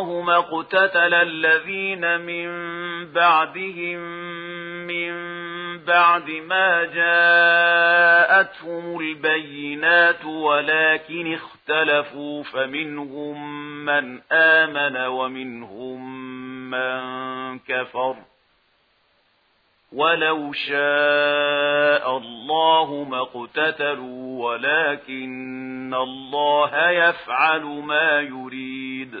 اللهم اقتتل الذين من بعدهم من بعد ما جاءتهم البينات ولكن اختلفوا فمنهم من آمن ومنهم من كفر ولو شاء الله ما اقتتلوا ولكن الله يفعل ما يريد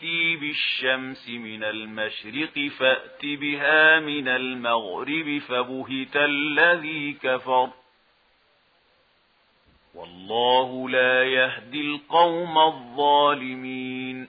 تأتي بالشمس من المشرق فأت بها من المغرب فبهت الذي كفر والله لا يهدي القوم الظالمين